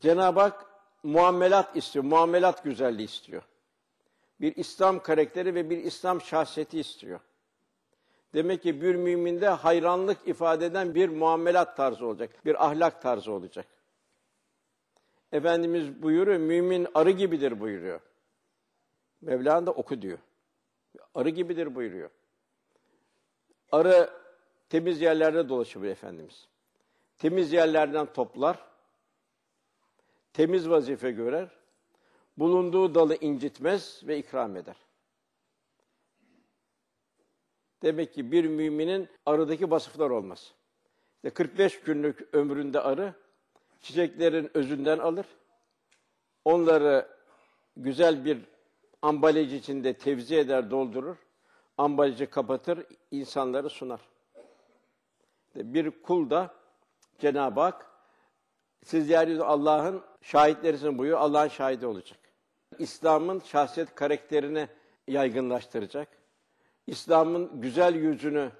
Cenab-ı Hak muamelat istiyor, muamelat güzelliği istiyor. Bir İslam karakteri ve bir İslam şahsiyeti istiyor. Demek ki bir müminde hayranlık ifade eden bir muamelat tarzı olacak, bir ahlak tarzı olacak. Efendimiz buyuruyor, mümin arı gibidir buyuruyor. Mevlana da oku diyor. Arı gibidir buyuruyor. Arı temiz yerlerde dolaşıyor Efendimiz. Temiz yerlerden toplar, temiz vazife görer, bulunduğu dalı incitmez ve ikram eder. Demek ki bir müminin arıdaki vasıflar olmaz. İşte 45 günlük ömründe arı çiçeklerin özünden alır. Onları güzel bir ambalaj içinde tevzi eder, doldurur. Ambalajı kapatır, insanları sunar. Bir kul da Cenab-ı Hak siz yeryüzünde Allah'ın şahitlerisiniz buyuruyor. Allah'ın şahidi olacak. İslam'ın şahsiyet karakterini yaygınlaştıracak. İslam'ın güzel yüzünü,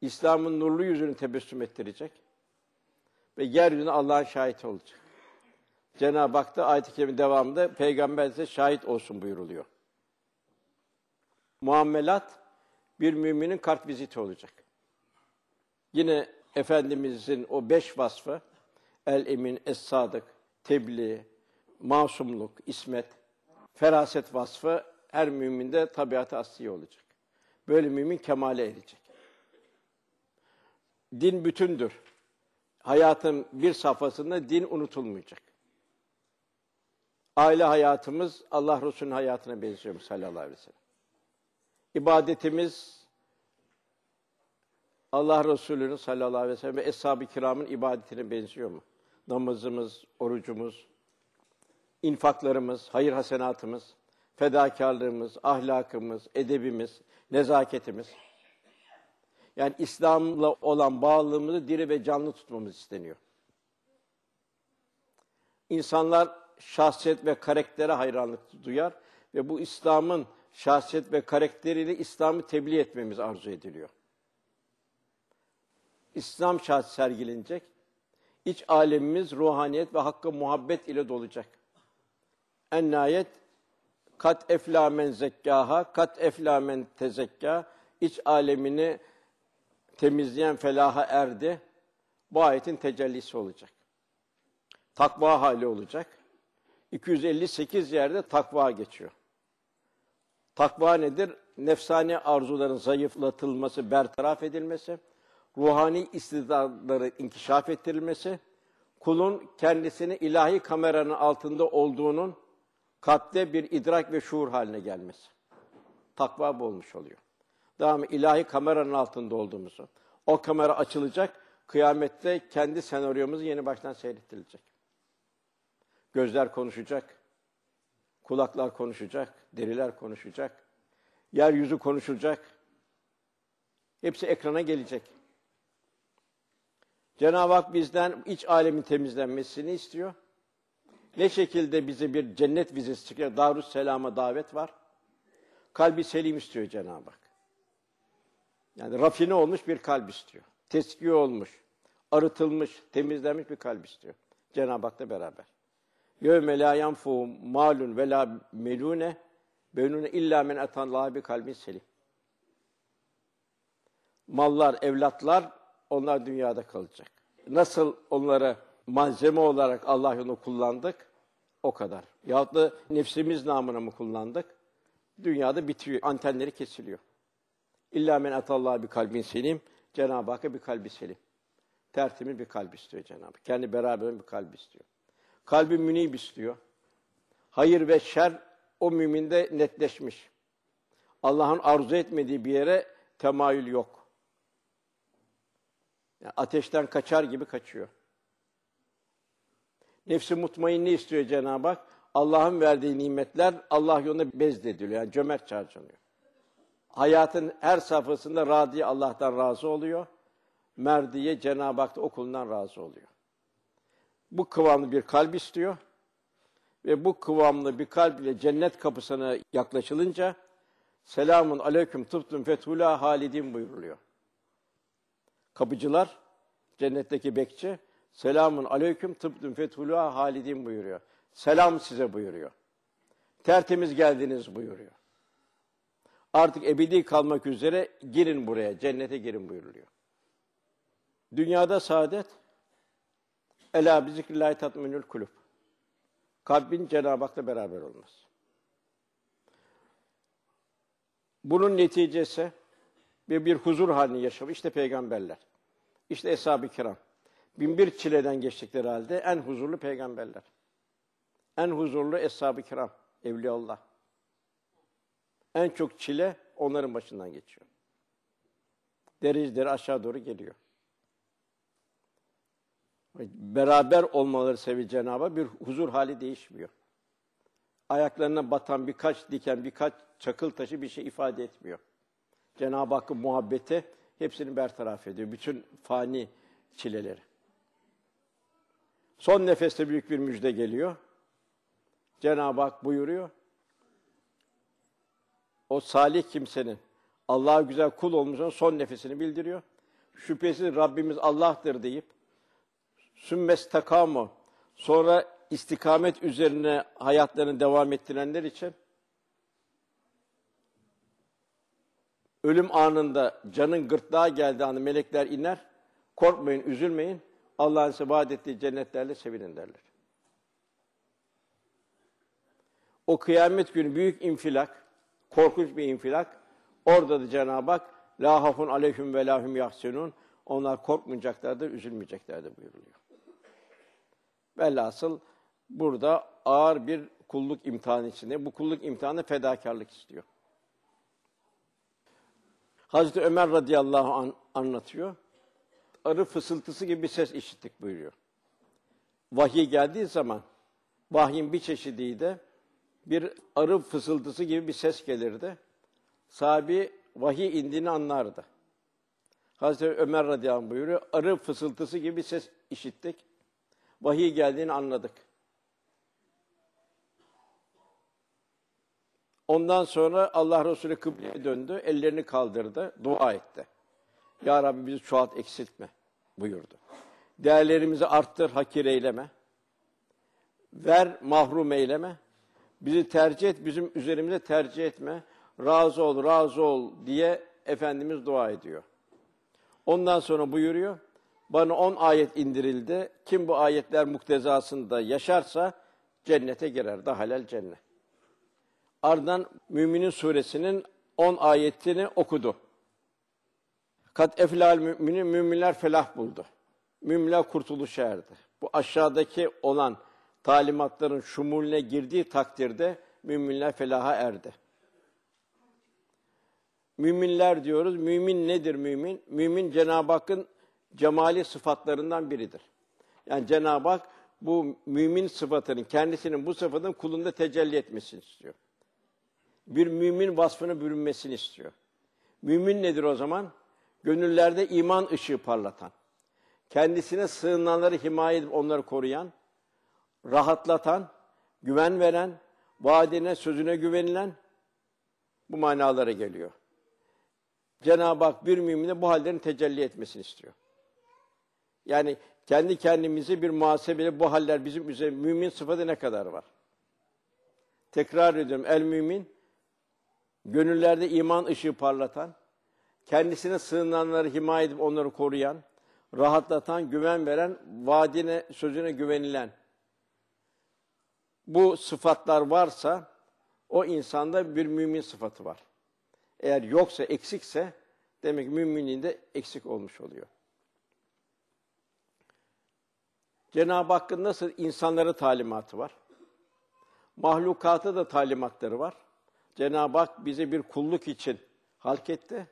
İslam'ın nurlu yüzünü tebessüm ettirecek. Ve yeryüzünde Allah'ın şahit olacak. Cenab-ı Hak da ayet-i kerime devamında peygamber size şahit olsun buyuruluyor. Muamelat bir müminin kart viziti olacak. Yine Efendimizin o beş vasfı el emin, es sadık, tebliğ, masumluk, ismet, feraset vasfı her müminde tabiatı asli olacak. Böyle mümin kemale erecek. Din bütündür. Hayatın bir safhasında din unutulmayacak. Aile hayatımız Allah Resulü'nün hayatına benziyor sallallahu aleyhi ve sellem. İbadetimiz Allah Resulü'nün sallallahu aleyhi ve sellem ve eshab-ı kiramın ibadetine benziyor mu? Namazımız, orucumuz, infaklarımız, hayır hasenatımız, fedakarlığımız, ahlakımız, edebimiz, nezaketimiz. Yani İslam'la olan bağlılığımızı diri ve canlı tutmamız isteniyor. İnsanlar şahsiyet ve karaktere hayranlık duyar ve bu İslam'ın şahsiyet ve karakteriyle İslam'ı tebliğ etmemiz arzu ediliyor. İslam şahs sergilenecek. İç alemimiz ruhaniyet ve hakkı muhabbet ile dolacak. En nihayet kat efla men zekkaha, kat efla men tezekka, iç alemini temizleyen felaha erdi. Bu ayetin tecellisi olacak. Takva hali olacak. 258 yerde takva geçiyor. Takva nedir? Nefsani arzuların zayıflatılması, bertaraf edilmesi, ruhani istidatları inkişaf ettirilmesi, kulun kendisini ilahi kameranın altında olduğunun kalpte bir idrak ve şuur haline gelmesi. Takva olmuş oluyor. Devamı ilahi kameranın altında olduğumuzu. O kamera açılacak, kıyamette kendi senaryomuz yeni baştan seyrettirilecek. Gözler konuşacak, kulaklar konuşacak, deriler konuşacak, yeryüzü konuşulacak. Hepsi ekrana gelecek. Cenab-ı Hak bizden iç alemin temizlenmesini istiyor. Ne şekilde bize bir cennet vizesi çıkıyor, Darus Selam'a davet var. Kalbi selim istiyor Cenab-ı Hak. Yani rafine olmuş bir kalp istiyor. Teskiye olmuş, arıtılmış, temizlenmiş bir kalp istiyor. Cenab-ı Hak'la beraber. La yanfu malun ve la melune benune illa men etallaha bi kalbin selim. Mallar, evlatlar onlar dünyada kalacak. Nasıl onları malzeme olarak Allah yolunu kullandık, o kadar. Yahut da nefsimiz namına mı kullandık? Dünyada bitiyor, antenleri kesiliyor. İlla men atallaha bir kalbin selim, Cenab-ı Hakk'a bir kalbi selim. Tertemiz bir kalp istiyor Cenab-ı Hak. Kendi beraber bir kalp istiyor. Kalbi münib istiyor. Hayır ve şer o müminde netleşmiş. Allah'ın arzu etmediği bir yere temayül yok. Yani ateşten kaçar gibi kaçıyor. Nefsi mutmain ne istiyor Cenab-ı Hak? Allah'ın verdiği nimetler Allah yolunda bezdediliyor. Yani cömert harcanıyor. Hayatın her safhasında radiye Allah'tan razı oluyor. Merdiye Cenab-ı Hak da okulundan razı oluyor. Bu kıvamlı bir kalp istiyor. Ve bu kıvamlı bir kalp ile cennet kapısına yaklaşılınca selamun aleyküm tıptun fethula halidin buyuruluyor. Kapıcılar, cennetteki bekçi, Selamun aleyküm tıbdüm fethulâ halidin buyuruyor. Selam size buyuruyor. Tertemiz geldiniz buyuruyor. Artık ebedi kalmak üzere girin buraya, cennete girin buyuruluyor. Dünyada saadet, Ela bi zikrillahi tatminül kulüp. Kalbin Cenab-ı Hak'la beraber olması. Bunun neticesi bir, bir huzur halini yaşamış. İşte peygamberler. İşte eshab-ı kiram. Binbir çileden geçtikleri halde en huzurlu peygamberler. En huzurlu eshab-ı kiram, evliyaullah. En çok çile onların başından geçiyor. Dereceleri aşağı doğru geliyor. Beraber olmaları sebebi Cenab-ı bir huzur hali değişmiyor. Ayaklarına batan birkaç diken, birkaç çakıl taşı bir şey ifade etmiyor. Cenab-ı Hakk'ın muhabbeti hepsini bertaraf ediyor. Bütün fani çileleri. Son nefeste büyük bir müjde geliyor. Cenab-ı Hak buyuruyor. O salih kimsenin Allah'a güzel kul olmuşsun son nefesini bildiriyor. Şüphesiz Rabbimiz Allah'tır deyip sümmes takamu sonra istikamet üzerine hayatlarını devam ettirenler için ölüm anında canın gırtlağa geldiği anı melekler iner. Korkmayın, üzülmeyin. Allah'ın size vaat ettiği cennetlerle sevinin derler. O kıyamet günü büyük infilak, korkunç bir infilak. Orada da Cenab-ı Hak la hafun aleyhüm ve lahum yahsenun. Onlar korkmayacaklardır, üzülmeyeceklerdir buyuruluyor. Velhasıl burada ağır bir kulluk imtihanı içinde. Bu kulluk imtihanı fedakarlık istiyor. Hazreti Ömer radıyallahu an anlatıyor. Arı fısıltısı gibi bir ses işittik buyuruyor. Vahiy geldiği zaman vahyin bir çeşidiydi. Bir arı fısıltısı gibi bir ses gelirdi. Sahabi vahiy indiğini anlardı. Hazreti Ömer radıyallahu anh buyuruyor. Arı fısıltısı gibi bir ses işittik. Vahiy geldiğini anladık. Ondan sonra Allah Resulü kıbleye döndü, ellerini kaldırdı, dua etti. Ya Rabbi bizi çoğalt, eksiltme buyurdu. Değerlerimizi arttır, hakir eyleme. Ver, mahrum eyleme. Bizi tercih et, bizim üzerimize tercih etme. Razı ol, razı ol diye Efendimiz dua ediyor. Ondan sonra buyuruyor, bana on ayet indirildi. Kim bu ayetler muktezasında yaşarsa cennete girer. Da halal cennet. Ardından Müminin suresinin 10 ayetini okudu. Kat eflal müminin müminler felah buldu. Müminler kurtuluş erdi. Bu aşağıdaki olan talimatların şumulüne girdiği takdirde müminler felaha erdi. Müminler diyoruz. Mümin nedir mümin? Mümin Cenab-ı Hakk'ın cemali sıfatlarından biridir. Yani Cenab-ı Hak bu mümin sıfatının, kendisinin bu sıfatın kulunda tecelli etmesini istiyor. Bir mümin vasfını bürünmesini istiyor. Mümin nedir o zaman? Gönüllerde iman ışığı parlatan, kendisine sığınanları himaye edip onları koruyan, rahatlatan, güven veren, vaadine, sözüne güvenilen bu manalara geliyor. Cenab-ı Hak bir mümine bu hallerin tecelli etmesini istiyor. Yani kendi kendimizi bir muhasebeyle bu haller bizim üzerinde mümin sıfatı ne kadar var? Tekrar ediyorum. El mümin gönüllerde iman ışığı parlatan, kendisine sığınanları himaye edip onları koruyan, rahatlatan, güven veren, vaadine, sözüne güvenilen bu sıfatlar varsa o insanda bir mümin sıfatı var. Eğer yoksa, eksikse demek müminliğinde eksik olmuş oluyor. Cenab-ı Hakk'ın nasıl insanlara talimatı var? Mahlukata da talimatları var. Cenab-ı Hak bizi bir kulluk için halk etti.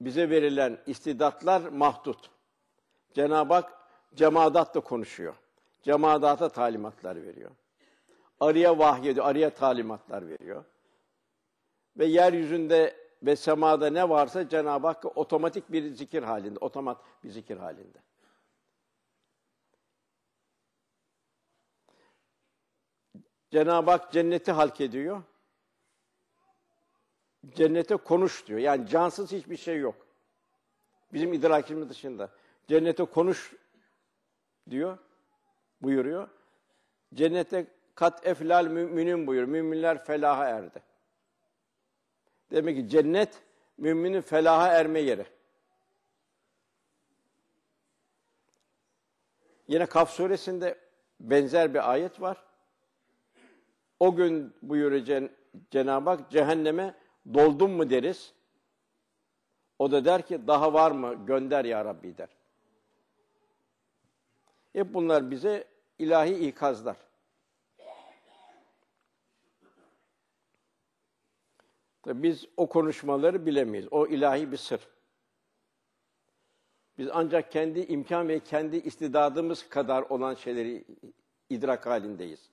Bize verilen istidatlar mahdut. Cenab-ı Hak cemadatla konuşuyor. Cemadata talimatlar veriyor. Arıya vahyediyor, arıya talimatlar veriyor. Ve yeryüzünde ve semada ne varsa Cenab-ı Hak otomatik bir zikir halinde, otomat bir zikir halinde. Cenab-ı Hak cenneti halk ediyor. Cennete konuş diyor. Yani cansız hiçbir şey yok. Bizim idrakimiz dışında. Cennete konuş diyor, buyuruyor. Cennete kat eflal müminin buyur. Müminler felaha erdi. Demek ki cennet müminin felaha erme yeri. Yine Kaf suresinde benzer bir ayet var. O gün buyuruyor Cen Cenab-ı Hak cehenneme doldun mu deriz. O da der ki daha var mı gönder ya Rabbi der. Hep bunlar bize ilahi ikazlar. Tabii biz o konuşmaları bilemeyiz. O ilahi bir sır. Biz ancak kendi imkan ve kendi istidadımız kadar olan şeyleri idrak halindeyiz.